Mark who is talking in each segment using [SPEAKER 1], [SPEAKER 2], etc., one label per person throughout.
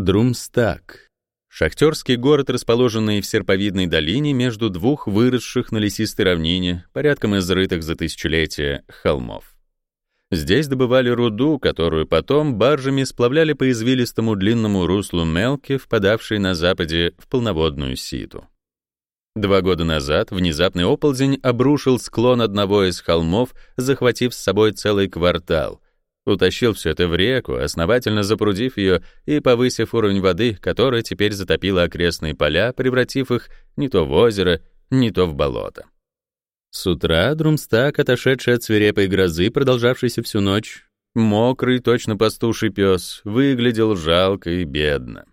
[SPEAKER 1] Друмстаг. Шахтерский город, расположенный в серповидной долине между двух выросших на лесистой равнине, порядком изрытых за тысячелетия, холмов. Здесь добывали руду, которую потом баржами сплавляли по извилистому длинному руслу Мелки, впадавшей на западе в полноводную Ситу. Два года назад внезапный оползень обрушил склон одного из холмов, захватив с собой целый квартал — утащил все это в реку, основательно запрудив ее и повысив уровень воды, которая теперь затопила окрестные поля, превратив их не то в озеро, не то в болото. С утра Друмстак, отошедший от свирепой грозы, продолжавшейся всю ночь, мокрый, точно пастуший пес, выглядел жалко и бедно.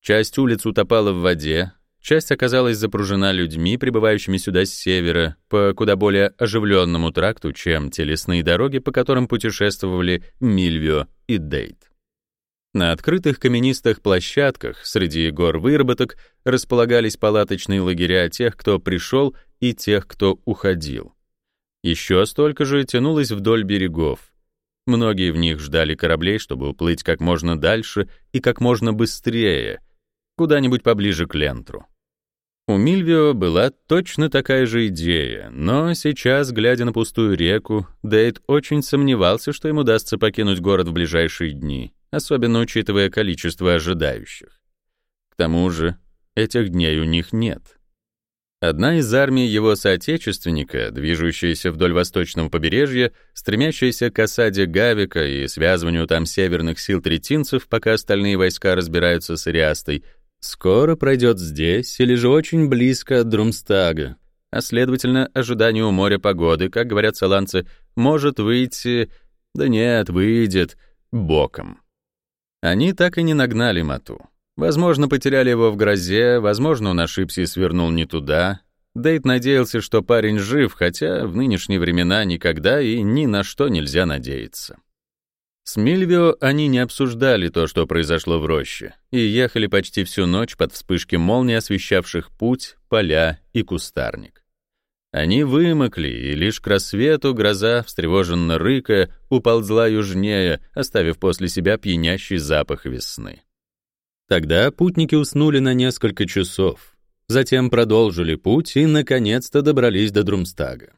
[SPEAKER 1] Часть улиц утопала в воде, Часть оказалась запружена людьми, прибывающими сюда с севера, по куда более оживленному тракту, чем те лесные дороги, по которым путешествовали Мильвио и Дейт. На открытых каменистых площадках среди гор выработок располагались палаточные лагеря тех, кто пришел, и тех, кто уходил. Еще столько же тянулось вдоль берегов. Многие в них ждали кораблей, чтобы уплыть как можно дальше и как можно быстрее, куда-нибудь поближе к Лентру. У Мильвио была точно такая же идея, но сейчас, глядя на пустую реку, Дейт очень сомневался, что ему удастся покинуть город в ближайшие дни, особенно учитывая количество ожидающих. К тому же, этих дней у них нет. Одна из армий его соотечественника, движущаяся вдоль восточного побережья, стремящаяся к осаде Гавика и связыванию там северных сил третинцев, пока остальные войска разбираются с Ириастой, Скоро пройдет здесь или же очень близко от Друмстага, а следовательно, ожиданию у моря погоды, как говорят саланцы, может выйти, да нет, выйдет, боком. Они так и не нагнали Мату. Возможно, потеряли его в грозе, возможно, он ошибся и свернул не туда. Дейт надеялся, что парень жив, хотя в нынешние времена никогда и ни на что нельзя надеяться. С Мильвио они не обсуждали то, что произошло в роще, и ехали почти всю ночь под вспышки молний, освещавших путь, поля и кустарник. Они вымокли, и лишь к рассвету гроза, встревоженно рыкая, уползла южнее, оставив после себя пьянящий запах весны. Тогда путники уснули на несколько часов, затем продолжили путь и, наконец-то, добрались до Друмстага.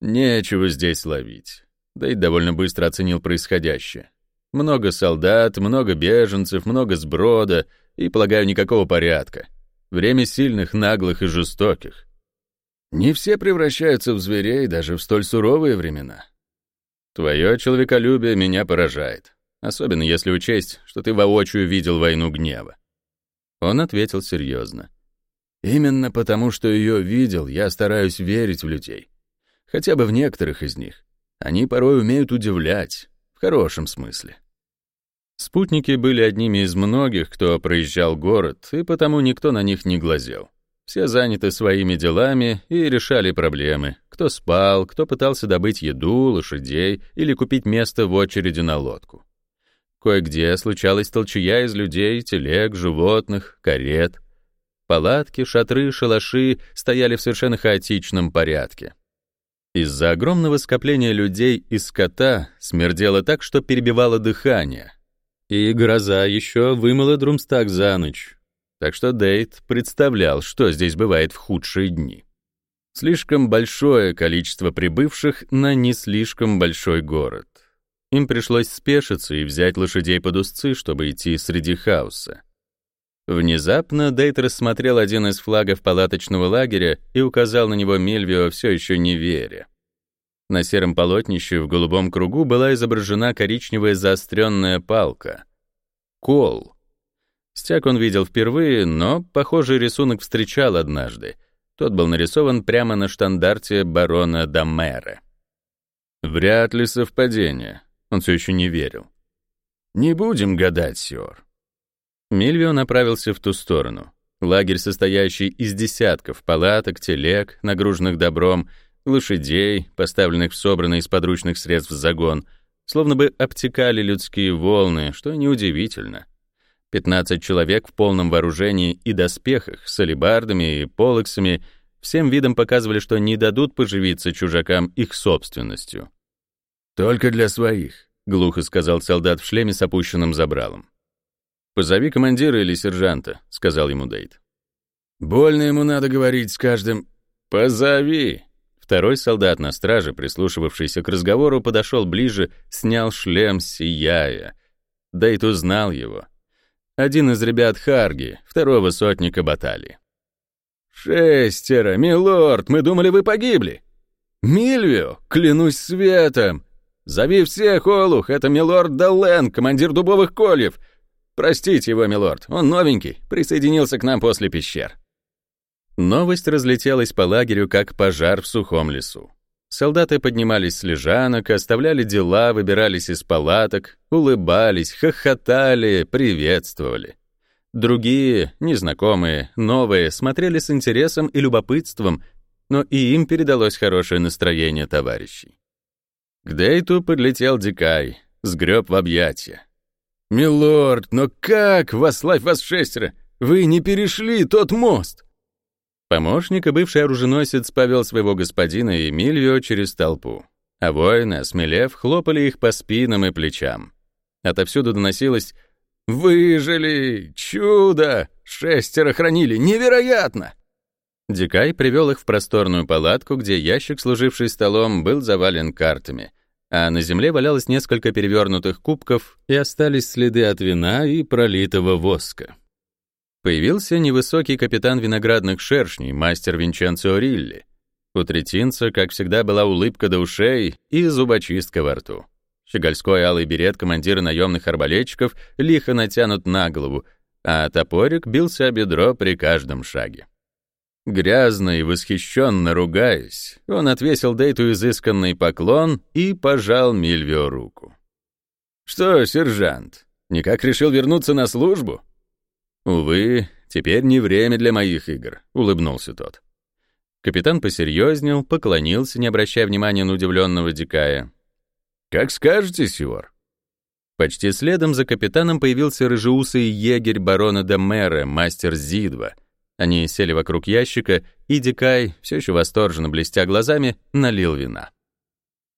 [SPEAKER 1] Нечего здесь ловить да и довольно быстро оценил происходящее. Много солдат, много беженцев, много сброда и, полагаю, никакого порядка. Время сильных, наглых и жестоких. Не все превращаются в зверей даже в столь суровые времена. Твое человеколюбие меня поражает, особенно если учесть, что ты воочию видел войну гнева. Он ответил серьезно. Именно потому, что ее видел, я стараюсь верить в людей. Хотя бы в некоторых из них. Они порой умеют удивлять, в хорошем смысле. Спутники были одними из многих, кто проезжал город, и потому никто на них не глазел. Все заняты своими делами и решали проблемы. Кто спал, кто пытался добыть еду, лошадей или купить место в очереди на лодку. Кое-где случалась толчая из людей, телег, животных, карет. Палатки, шатры, шалаши стояли в совершенно хаотичном порядке. Из-за огромного скопления людей и скота смердело так, что перебивало дыхание. И гроза еще вымыла Друмстаг за ночь. Так что Дейт представлял, что здесь бывает в худшие дни. Слишком большое количество прибывших на не слишком большой город. Им пришлось спешиться и взять лошадей под узцы, чтобы идти среди хаоса. Внезапно Дейт рассмотрел один из флагов палаточного лагеря и указал на него Мельвио, все еще не веря. На сером полотнище в голубом кругу была изображена коричневая заостренная палка. Кол. Стяг он видел впервые, но похожий рисунок встречал однажды. Тот был нарисован прямо на штандарте барона Дамера. Вряд ли совпадение. Он все еще не верил. «Не будем гадать, Сиор. Мильвио направился в ту сторону. Лагерь, состоящий из десятков палаток, телег, нагруженных добром, лошадей, поставленных в собранный из подручных средств загон, словно бы обтекали людские волны, что неудивительно. 15 человек в полном вооружении и доспехах, с алебардами и полоксами, всем видом показывали, что не дадут поживиться чужакам их собственностью. «Только для своих», — глухо сказал солдат в шлеме с опущенным забралом. «Позови командира или сержанта», — сказал ему Дейт. «Больно ему надо говорить с каждым...» «Позови!» Второй солдат на страже, прислушивавшийся к разговору, подошел ближе, снял шлем, сияя. Дейт узнал его. Один из ребят Харги, второго сотника баталии. «Шестеро, милорд, мы думали, вы погибли!» «Мильвио, клянусь светом! Зови всех, Олух, это милорд Даллен, командир дубовых кольев! Простите его, милорд, он новенький, присоединился к нам после пещер». Новость разлетелась по лагерю, как пожар в сухом лесу. Солдаты поднимались с лежанок, оставляли дела, выбирались из палаток, улыбались, хохотали, приветствовали. Другие, незнакомые, новые, смотрели с интересом и любопытством, но и им передалось хорошее настроение товарищей. К Дейту подлетел Дикай, сгреб в объятия. «Милорд, но как, вославь вас шестеро, вы не перешли тот мост?» Помощник и бывший оруженосец повел своего господина Эмильвио через толпу, а воины, осмелев, хлопали их по спинам и плечам. Отовсюду доносилось «Выжили! Чудо! Шестеро хранили! Невероятно!» Дикай привел их в просторную палатку, где ящик, служивший столом, был завален картами, а на земле валялось несколько перевернутых кубков и остались следы от вина и пролитого воска. Появился невысокий капитан виноградных шершней, мастер Винченцо Рилли. У третинца, как всегда, была улыбка до ушей и зубочистка во рту. Щегольской алый берет командира наемных арбалетчиков лихо натянут на голову, а топорик бился о бедро при каждом шаге. Грязно и восхищенно ругаясь, он отвесил Дейту изысканный поклон и пожал Мильвио руку. «Что, сержант, никак решил вернуться на службу?» «Увы, теперь не время для моих игр», — улыбнулся тот. Капитан посерьезнел, поклонился, не обращая внимания на удивленного дикая. «Как скажете, Сиор». Почти следом за капитаном появился рыжеусый егерь барона де Мэра, мастер Зидва. Они сели вокруг ящика, и Дикай, все еще восторженно блестя глазами, налил вина.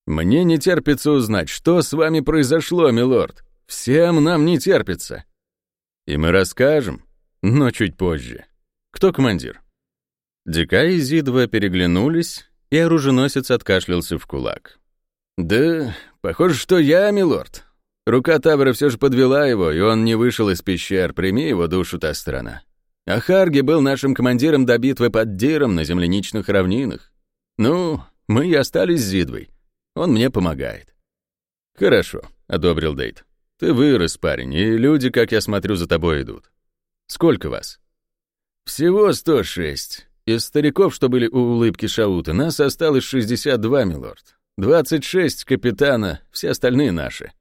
[SPEAKER 1] «Мне не терпится узнать, что с вами произошло, милорд. Всем нам не терпится. И мы расскажем, но чуть позже. Кто командир? Дика и Зидва переглянулись, и оруженосец откашлялся в кулак. «Да, похоже, что я, милорд. Рука Тавра все же подвела его, и он не вышел из пещер, прими его душу та страна. А Харги был нашим командиром до битвы под Диром на земляничных равнинах. Ну, мы и остались с Зидвой. Он мне помогает». «Хорошо», — одобрил Дейт. Ты вырос, парень, и люди, как я смотрю, за тобой идут. Сколько вас? Всего 106. Из стариков, что были у улыбки Шаута, нас осталось 62, милорд. 26 капитана, все остальные наши.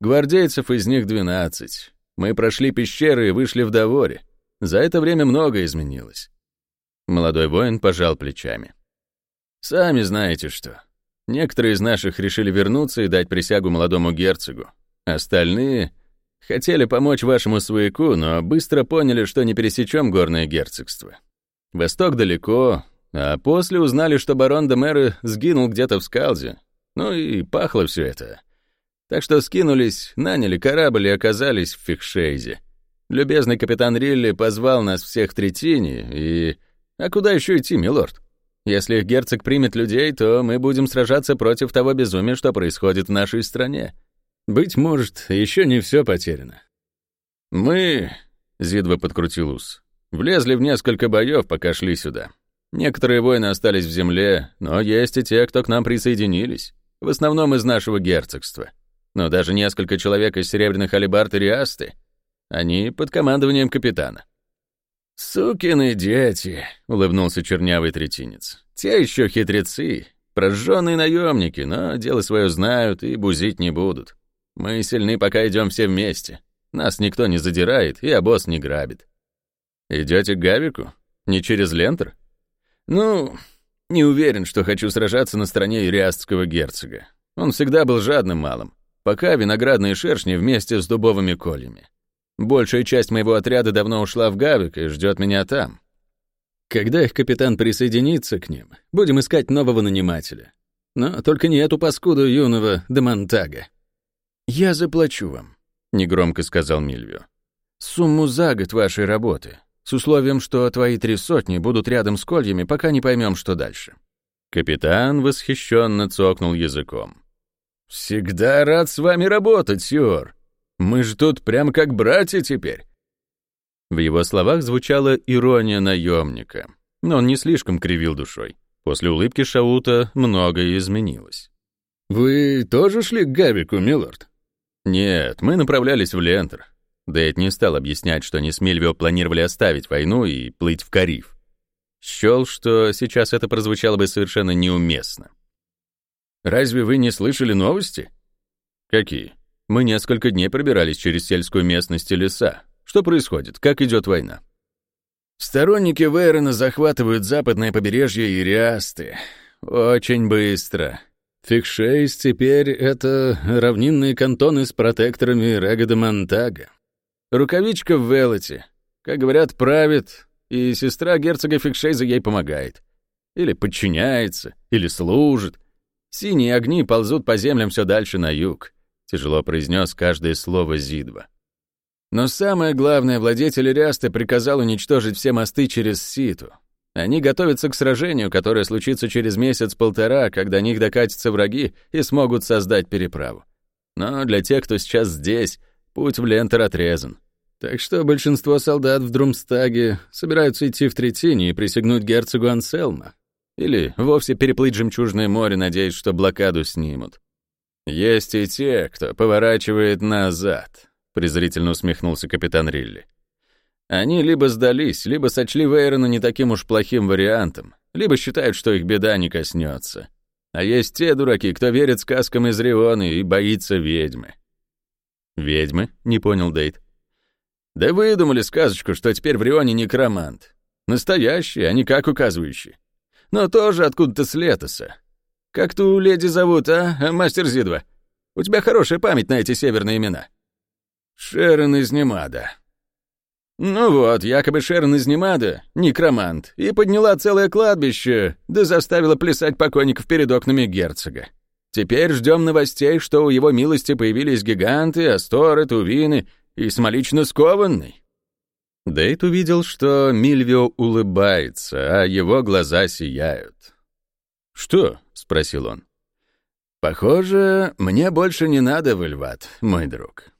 [SPEAKER 1] Гвардейцев из них 12. Мы прошли пещеры и вышли в Доворе. За это время многое изменилось. Молодой воин пожал плечами. Сами знаете что. Некоторые из наших решили вернуться и дать присягу молодому герцогу. Остальные хотели помочь вашему свояку, но быстро поняли, что не пересечем горное герцогство. Восток далеко, а после узнали, что барон де Мэры сгинул где-то в Скалзе. Ну и пахло все это. Так что скинулись, наняли корабль и оказались в Фихшейзе. Любезный капитан Рилли позвал нас всех в Третине, и... А куда еще идти, милорд? Если герцог примет людей, то мы будем сражаться против того безумия, что происходит в нашей стране. Быть может, еще не все потеряно. Мы, Зидва подкрутил ус, влезли в несколько боев, пока шли сюда. Некоторые воины остались в земле, но есть и те, кто к нам присоединились, в основном из нашего герцогства. Но даже несколько человек из серебряных алибард и риасты, они под командованием капитана. «Сукины дети», — улыбнулся чернявый третинец. «Те еще хитрецы, прожженные наемники, но дело свое знают и бузить не будут. Мы сильны, пока идем все вместе. Нас никто не задирает, и обоз не грабит. Идете к Гавику? Не через Лентер? Ну, не уверен, что хочу сражаться на стороне ириастского герцога. Он всегда был жадным малым. Пока виноградные шершни вместе с дубовыми кольями. Большая часть моего отряда давно ушла в Гавик и ждет меня там. Когда их капитан присоединится к ним, будем искать нового нанимателя. Но только не эту паскуду юного Демонтага. «Я заплачу вам», — негромко сказал Мильвио.
[SPEAKER 2] сумму за год вашей работы, с условием, что твои три сотни будут рядом с кольями, пока не поймем, что дальше».
[SPEAKER 1] Капитан восхищенно цокнул языком.
[SPEAKER 2] «Всегда рад с вами работать, Сюр. Мы же тут прям как братья теперь».
[SPEAKER 1] В его словах звучала ирония наемника, но он не слишком кривил душой. После улыбки Шаута многое изменилось.
[SPEAKER 2] «Вы тоже шли к Гавику, милорд?»
[SPEAKER 1] «Нет, мы направлялись в Лентер». Дэйд не стал объяснять, что они с Мильвио планировали оставить войну и плыть в Кариф. Счел, что сейчас это прозвучало бы совершенно неуместно.
[SPEAKER 2] «Разве вы не слышали новости?»
[SPEAKER 1] «Какие?» «Мы несколько дней пробирались через сельскую местность и леса. Что происходит? Как идет война?»
[SPEAKER 2] «Сторонники Вейрона захватывают западное побережье Ириасты. Очень быстро. Фикшейс теперь — это равнинные кантоны с протекторами Регода Монтага. Рукавичка в Велоте, как говорят, правит, и сестра герцога Фикшейза ей помогает. Или подчиняется, или служит. Синие огни ползут по землям все дальше на юг. Тяжело произнес каждое слово Зидва. Но самое главное, владетель Рясты приказал уничтожить все мосты через Ситу, они готовятся к сражению, которое случится через месяц-полтора, когда них докатятся враги и смогут создать переправу. Но для тех, кто сейчас здесь, путь в Лентер отрезан. Так что большинство солдат в Друмстаге собираются идти в Третине и присягнуть герцогу Анселма. Или вовсе переплыть Жемчужное море, надеясь, что блокаду снимут. Есть и те, кто поворачивает назад, презрительно усмехнулся капитан Рилли. Они либо сдались, либо сочли Вейрона не таким уж плохим вариантом, либо считают, что их беда не коснется. А есть те дураки, кто верит сказкам из Рионы и боится ведьмы.
[SPEAKER 1] «Ведьмы?» — не понял Дейт.
[SPEAKER 2] «Да выдумали сказочку, что теперь в Рионе некромант. Настоящий, а не как указывающий. Но тоже откуда-то с летоса. Как ту леди зовут, а, мастер Зидва? У тебя хорошая память на эти северные имена». «Шерон из Немада», ну вот, якобы Шерон из Немада, некромант, и подняла целое кладбище, да заставила плясать покойников перед окнами герцога. Теперь ждем новостей, что у его милости появились гиганты, асторы, тувины и самолично скованный.
[SPEAKER 1] Дейт увидел, что Мильвио улыбается, а его глаза сияют.
[SPEAKER 2] «Что?» — спросил он. «Похоже, мне больше не надо, Вельват, мой друг.